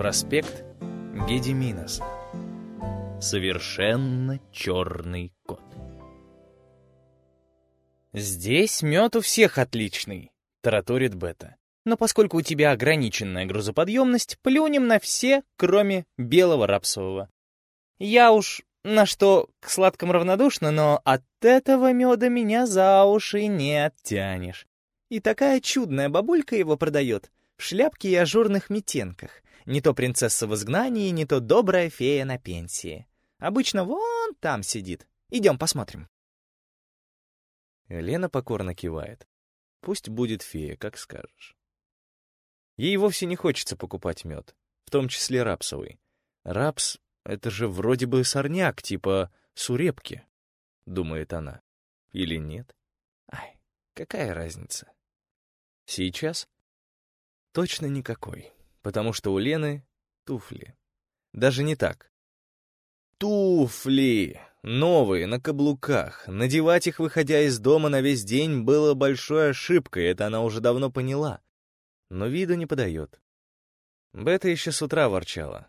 Проспект Гедиминоса. Совершенно черный кот. «Здесь мед у всех отличный», — тараторит Бета. «Но поскольку у тебя ограниченная грузоподъемность, плюнем на все, кроме белого рапсового. Я уж на что к сладкому равнодушна, но от этого меда меня за уши не оттянешь. И такая чудная бабулька его продает, в шляпке и ажурных метенках. Не то принцесса в изгнании, не то добрая фея на пенсии. Обычно вон там сидит. Идем посмотрим. Лена покорно кивает. Пусть будет фея, как скажешь. Ей вовсе не хочется покупать мед, в том числе рапсовый. Рапс — это же вроде бы сорняк, типа сурепки, думает она. Или нет? Ай, какая разница? Сейчас Точно никакой, потому что у Лены туфли. Даже не так. Туфли! Новые, на каблуках. Надевать их, выходя из дома на весь день, было большой ошибкой, это она уже давно поняла. Но виду не подает. Бета еще с утра ворчала.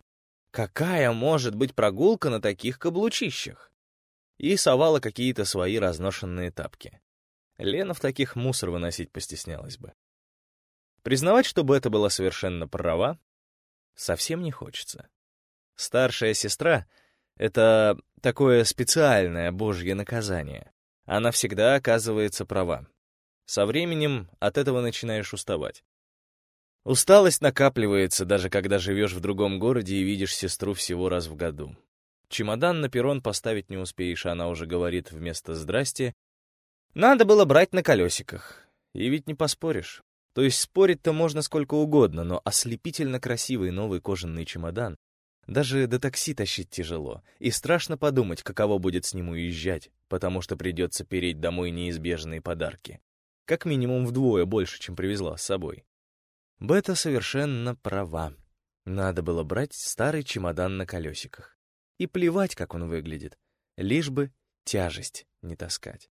Какая может быть прогулка на таких каблучищах? И совала какие-то свои разношенные тапки. Лена в таких мусор выносить постеснялась бы. Признавать, чтобы это была совершенно права, совсем не хочется. Старшая сестра — это такое специальное божье наказание. Она всегда оказывается права. Со временем от этого начинаешь уставать. Усталость накапливается, даже когда живешь в другом городе и видишь сестру всего раз в году. Чемодан на перрон поставить не успеешь, она уже говорит вместо «здрасте». Надо было брать на колесиках. И ведь не поспоришь. То есть спорить-то можно сколько угодно, но ослепительно красивый новый кожаный чемодан даже до такси тащить тяжело, и страшно подумать, каково будет с ним уезжать, потому что придется переть домой неизбежные подарки. Как минимум вдвое больше, чем привезла с собой. Бета совершенно права. Надо было брать старый чемодан на колесиках. И плевать, как он выглядит, лишь бы тяжесть не таскать.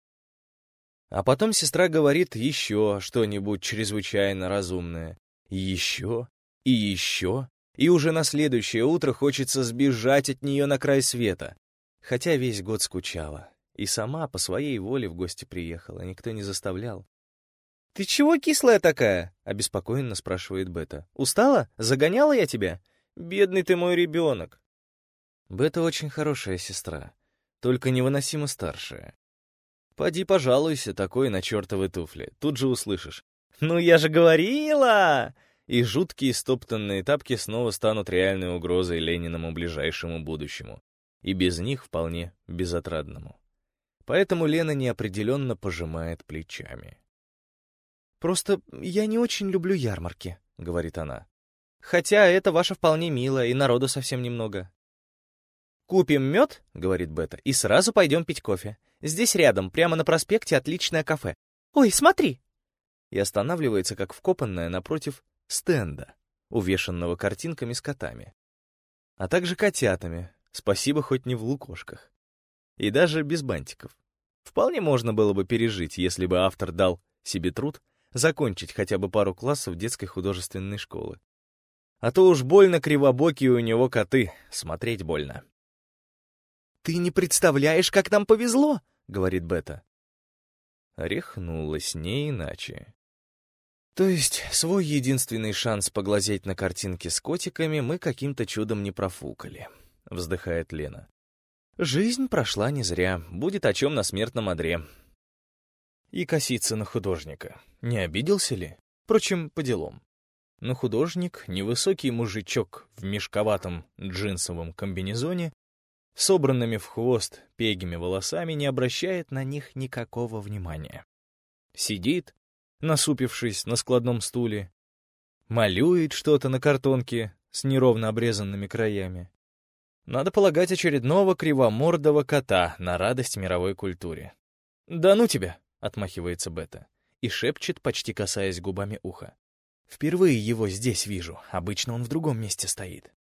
А потом сестра говорит еще что-нибудь чрезвычайно разумное. Еще, и еще, и уже на следующее утро хочется сбежать от нее на край света. Хотя весь год скучала. И сама по своей воле в гости приехала, никто не заставлял. «Ты чего кислая такая?» — обеспокоенно спрашивает Бета. «Устала? Загоняла я тебя? Бедный ты мой ребенок». Бета очень хорошая сестра, только невыносимо старшая. Поди пожалуйся такой на чертовы туфли. Тут же услышишь. «Ну я же говорила!» И жуткие стоптанные тапки снова станут реальной угрозой Лениному ближайшему будущему. И без них вполне безотрадному. Поэтому Лена неопределенно пожимает плечами. «Просто я не очень люблю ярмарки», — говорит она. «Хотя это ваше вполне мило, и народу совсем немного». «Купим мед», — говорит Бета, — «и сразу пойдем пить кофе. Здесь рядом, прямо на проспекте, отличное кафе. Ой, смотри!» И останавливается, как вкопанная, напротив стенда, увешанного картинками с котами. А также котятами, спасибо хоть не в лукошках. И даже без бантиков. Вполне можно было бы пережить, если бы автор дал себе труд закончить хотя бы пару классов детской художественной школы. А то уж больно кривобокие у него коты, смотреть больно. «Ты не представляешь, как нам повезло!» — говорит Бета. Рехнулась не иначе. То есть свой единственный шанс поглазеть на картинки с котиками мы каким-то чудом не профукали, вздыхает Лена. Жизнь прошла не зря, будет о чем на смертном одре. И косится на художника. Не обиделся ли? Впрочем, по делам. Но художник, невысокий мужичок в мешковатом джинсовом комбинезоне, собранными в хвост пегими волосами, не обращает на них никакого внимания. Сидит, насупившись на складном стуле, малюет что-то на картонке с неровно обрезанными краями. Надо полагать очередного кривомордого кота на радость мировой культуре. «Да ну тебя!» — отмахивается Бета и шепчет, почти касаясь губами уха. «Впервые его здесь вижу, обычно он в другом месте стоит».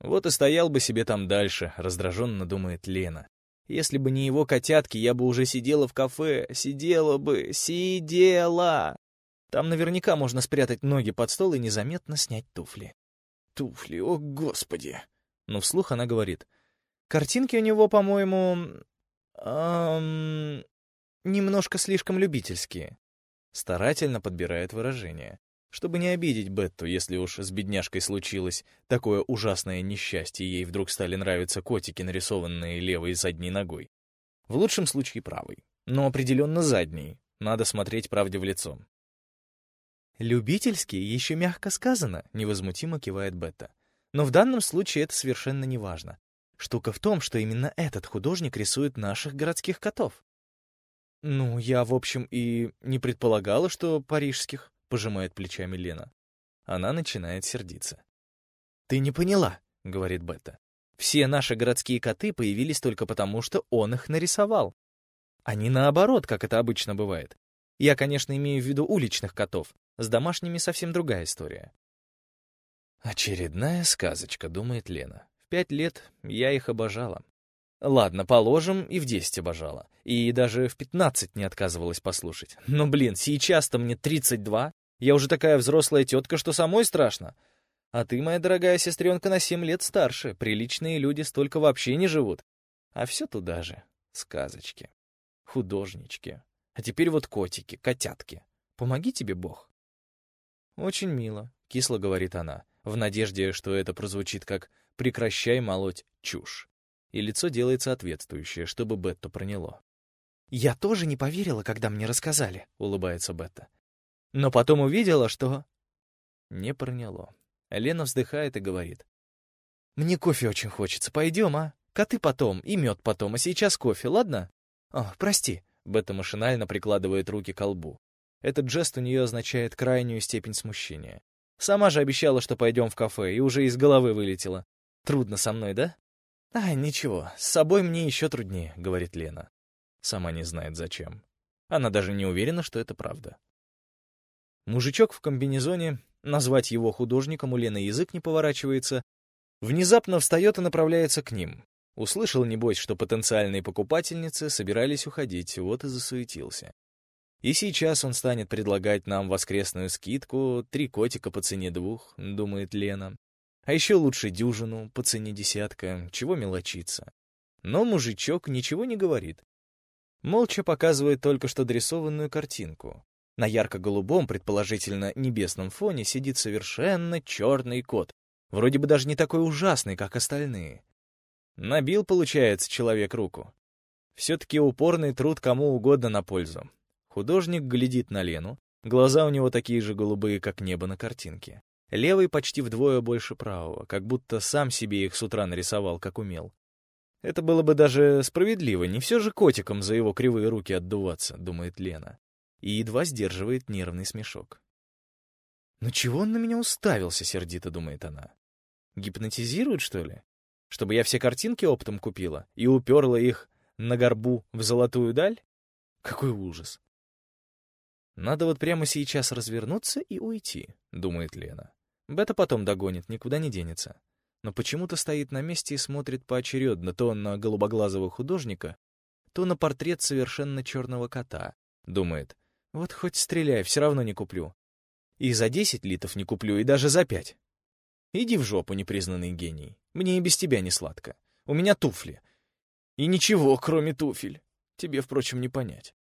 Вот и стоял бы себе там дальше, раздраженно думает Лена. Если бы не его котятки, я бы уже сидела в кафе, сидела бы, сидела. Там наверняка можно спрятать ноги под стол и незаметно снять туфли. туфли, о господи!» Но вслух она говорит. «Картинки у него, по-моему... Эм, немножко слишком любительские». Старательно подбирает выражение, чтобы не обидеть Бетту, если уж с бедняжкой случилось такое ужасное несчастье, ей вдруг стали нравиться котики, нарисованные левой задней ногой. В лучшем случае правой, но определенно задней. Надо смотреть правде в лицо. «Любительский еще мягко сказано», — невозмутимо кивает Бетта. «Но в данном случае это совершенно не важно. Штука в том, что именно этот художник рисует наших городских котов». «Ну, я, в общем, и не предполагала, что парижских», — пожимает плечами Лена. Она начинает сердиться. «Ты не поняла», — говорит Бетта. «Все наши городские коты появились только потому, что он их нарисовал. Не наоборот, как это обычно бывает. Я, конечно, имею в виду уличных котов, с домашними совсем другая история. «Очередная сказочка», — думает Лена. «В пять лет я их обожала. Ладно, положим, и в десять обожала. И даже в пятнадцать не отказывалась послушать. Но, блин, сейчас-то мне тридцать два. Я уже такая взрослая тетка, что самой страшно. А ты, моя дорогая сестренка, на семь лет старше. Приличные люди столько вообще не живут. А все туда же. Сказочки. Художнички. А теперь вот котики, котятки. Помоги тебе Бог. «Очень мило», — кисло говорит она, в надежде, что это прозвучит как «прекращай молоть чушь». И лицо делает соответствующее, чтобы Бетта проняло. «Я тоже не поверила, когда мне рассказали», — улыбается Бетта. «Но потом увидела, что...» Не проняло. Лена вздыхает и говорит. «Мне кофе очень хочется. Пойдем, а? Коты потом, и мед потом, а сейчас кофе, ладно?» «О, прости», — Бетта машинально прикладывает руки к лбу. Этот жест у нее означает крайнюю степень смущения. Сама же обещала, что пойдем в кафе, и уже из головы вылетела. Трудно со мной, да? А, ничего, с собой мне еще труднее, говорит Лена. Сама не знает зачем. Она даже не уверена, что это правда. Мужичок в комбинезоне, назвать его художником у Лены язык не поворачивается, внезапно встает и направляется к ним. Услышал, небось, что потенциальные покупательницы собирались уходить, вот и засуетился. И сейчас он станет предлагать нам воскресную скидку, три котика по цене двух, думает Лена. А еще лучше дюжину по цене десятка, чего мелочиться. Но мужичок ничего не говорит. Молча показывает только что дорисованную картинку. На ярко-голубом, предположительно небесном фоне сидит совершенно черный кот, вроде бы даже не такой ужасный, как остальные. Набил, получается, человек руку. Все-таки упорный труд кому угодно на пользу. Художник глядит на Лену. Глаза у него такие же голубые, как небо на картинке. Левый почти вдвое больше правого, как будто сам себе их с утра нарисовал, как умел. Это было бы даже справедливо, не все же котиком за его кривые руки отдуваться, думает Лена. И едва сдерживает нервный смешок. «Ну чего он на меня уставился?» — сердито думает она. «Гипнотизирует, что ли? Чтобы я все картинки оптом купила и уперла их на горбу в золотую даль? Какой ужас!» Надо вот прямо сейчас развернуться и уйти, думает Лена. Бета потом догонит, никуда не денется. Но почему-то стоит на месте и смотрит поочередно то на голубоглазого художника, то на портрет совершенно черного кота. Думает, вот хоть стреляй, все равно не куплю. И за десять литов не куплю, и даже за пять. Иди в жопу, непризнанный гений. Мне и без тебя не сладко. У меня туфли. И ничего, кроме туфель. Тебе, впрочем, не понять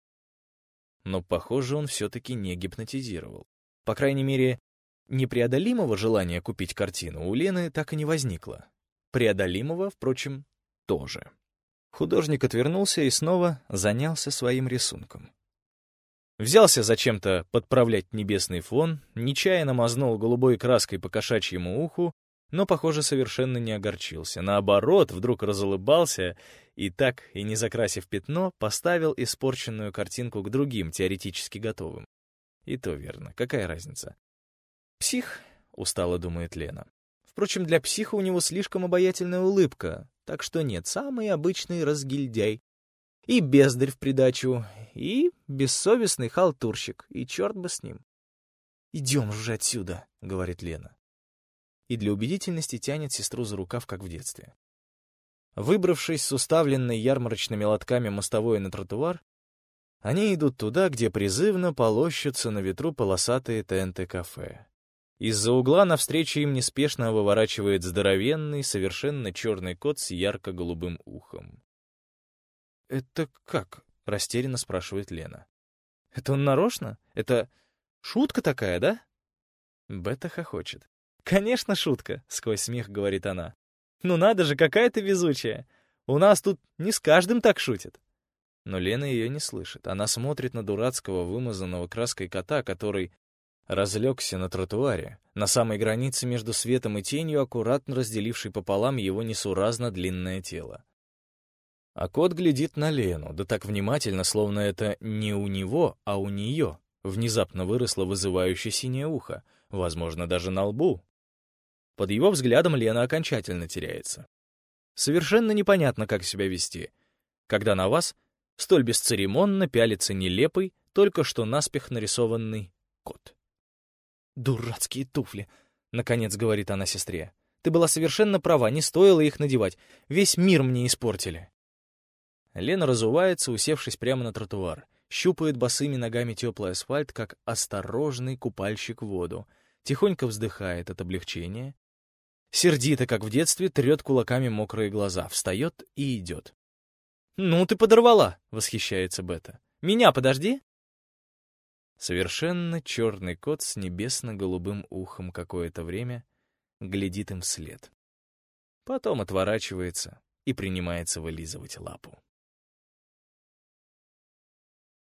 но, похоже, он все-таки не гипнотизировал. По крайней мере, непреодолимого желания купить картину у Лены так и не возникло. Преодолимого, впрочем, тоже. Художник отвернулся и снова занялся своим рисунком. Взялся зачем-то подправлять небесный фон, нечаянно мазнул голубой краской по кошачьему уху но, похоже, совершенно не огорчился. Наоборот, вдруг разулыбался и так, и не закрасив пятно, поставил испорченную картинку к другим, теоретически готовым. И то верно. Какая разница? «Псих», — устало думает Лена. Впрочем, для психа у него слишком обаятельная улыбка, так что нет, самый обычный разгильдяй. И бездарь в придачу, и бессовестный халтурщик, и черт бы с ним. «Идем же отсюда», — говорит Лена и для убедительности тянет сестру за рукав, как в детстве. Выбравшись с уставленной ярмарочными лотками мостовой на тротуар, они идут туда, где призывно полощутся на ветру полосатые ТНТ-кафе. Из-за угла навстречу им неспешно выворачивает здоровенный, совершенно черный кот с ярко-голубым ухом. «Это как?» — растерянно спрашивает Лена. «Это он нарочно? Это шутка такая, да?» Бета хохочет. «Конечно, шутка», — сквозь смех говорит она. «Ну надо же, какая ты везучая! У нас тут не с каждым так шутят». Но Лена ее не слышит. Она смотрит на дурацкого, вымазанного краской кота, который разлегся на тротуаре, на самой границе между светом и тенью, аккуратно разделивший пополам его несуразно длинное тело. А кот глядит на Лену, да так внимательно, словно это не у него, а у нее. Внезапно выросло вызывающее синее ухо, возможно, даже на лбу. Под его взглядом Лена окончательно теряется. Совершенно непонятно, как себя вести, когда на вас столь бесцеремонно пялится нелепый, только что наспех нарисованный кот. «Дурацкие туфли!» — наконец говорит она сестре. «Ты была совершенно права, не стоило их надевать. Весь мир мне испортили». Лена разувается, усевшись прямо на тротуар, щупает босыми ногами теплый асфальт, как осторожный купальщик в воду, тихонько вздыхает от облегчения, сердито, как в детстве, трет кулаками мокрые глаза, встает и идет. «Ну ты подорвала!» — восхищается Бета. «Меня подожди!» Совершенно черный кот с небесно-голубым ухом какое-то время глядит им вслед. Потом отворачивается и принимается вылизывать лапу.